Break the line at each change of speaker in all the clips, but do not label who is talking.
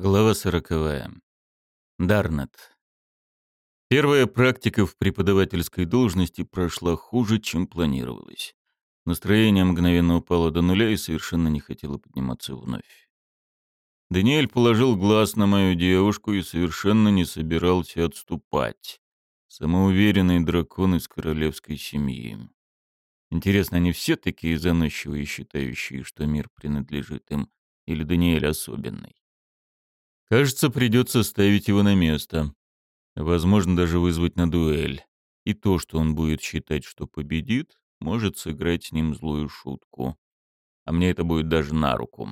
Глава сороковая. Дарнет. Первая практика в преподавательской должности прошла хуже, чем планировалось. Настроение мгновенно упало до нуля и совершенно не хотело подниматься вновь. Даниэль положил глаз на мою девушку и совершенно не собирался отступать. Самоуверенный дракон из королевской семьи. Интересно, они все такие заносчивые, считающие, что мир принадлежит им, или Даниэль особенный? Кажется, придется ставить его на место. Возможно, даже вызвать на дуэль. И то, что он будет считать, что победит, может сыграть с ним злую шутку. А мне это будет даже на руку.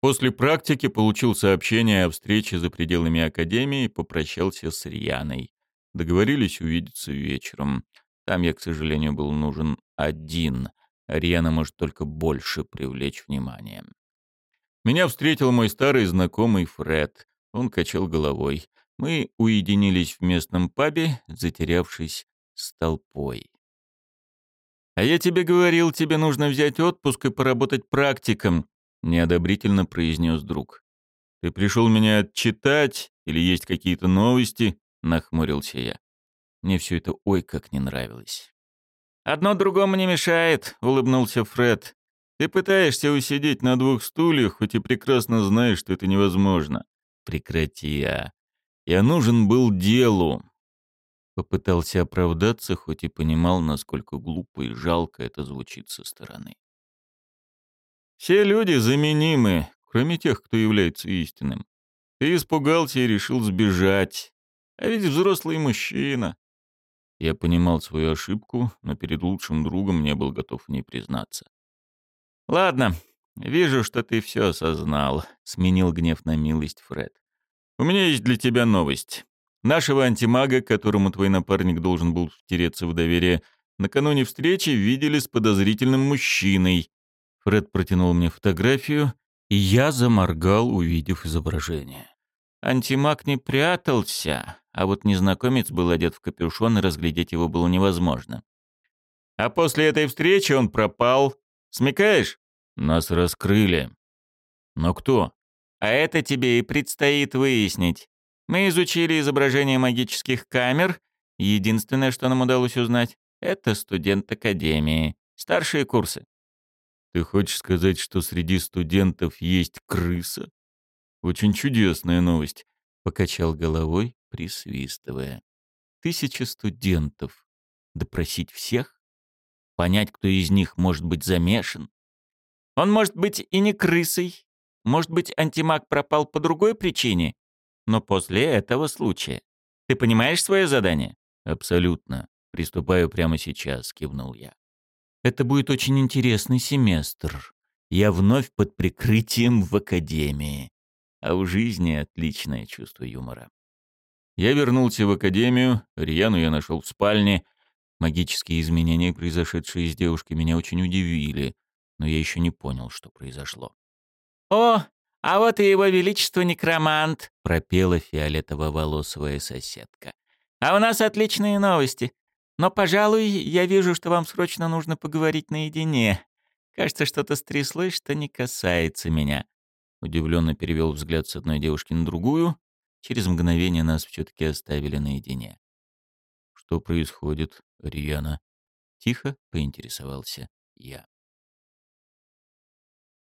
После практики получил сообщение о встрече за пределами Академии и попрощался с Рьяной. Договорились увидеться вечером. Там я, к сожалению, был нужен один. Рьяна может только больше привлечь внимание. Меня встретил мой старый знакомый Фред. Он качал головой. Мы уединились в местном пабе, затерявшись с толпой. «А я тебе говорил, тебе нужно взять отпуск и поработать практиком», — неодобрительно произнес друг. «Ты пришел меня отчитать или есть какие-то новости?» — нахмурился я. Мне все это ой как не нравилось. «Одно другому не мешает», — улыбнулся Фред. Ты пытаешься усидеть на двух стульях, хоть и прекрасно знаешь, что это невозможно. Прекрати, а. Я нужен был делу. Попытался оправдаться, хоть и понимал, насколько глупо и жалко это звучит со стороны. Все люди заменимы, кроме тех, кто является истинным. Ты испугался и решил сбежать. А ведь взрослый мужчина. Я понимал свою ошибку, но перед лучшим другом не был готов в ней признаться. «Ладно, вижу, что ты все осознал», — сменил гнев на милость Фред. «У меня есть для тебя новость. Нашего антимага, которому твой напарник должен был втереться в доверие, накануне встречи видели с подозрительным мужчиной». Фред протянул мне фотографию, и я заморгал, увидев изображение. Антимаг не прятался, а вот незнакомец был одет в капюшон, и разглядеть его было невозможно. А после этой встречи он пропал. Смекаешь? Нас раскрыли. Но кто? А это тебе и предстоит выяснить. Мы изучили изображение магических камер. Единственное, что нам удалось узнать, это студент академии. Старшие курсы. Ты хочешь сказать, что среди студентов есть крыса? Очень чудесная новость. Покачал головой, присвистывая. Тысяча студентов. Допросить всех? Понять, кто из них может быть замешан? Он может быть и не крысой. Может быть, антимаг пропал по другой причине. Но после этого случая. Ты понимаешь свое задание? Абсолютно. Приступаю прямо сейчас, кивнул я. Это будет очень интересный семестр. Я вновь под прикрытием в академии. А у жизни отличное чувство юмора. Я вернулся в академию, Рьяну я нашел в спальне. Магические изменения, произошедшие с девушкой, меня очень удивили но я еще не понял, что произошло. «О, а вот и его величество некромант!» — пропела фиолетово-волосовая соседка. «А у нас отличные новости. Но, пожалуй, я вижу, что вам срочно нужно поговорить наедине. Кажется, что-то стряслось, что не касается меня». Удивленно перевел взгляд с одной девушки на другую. Через мгновение нас все-таки оставили наедине. «Что происходит, Риана?» Тихо поинтересовался я.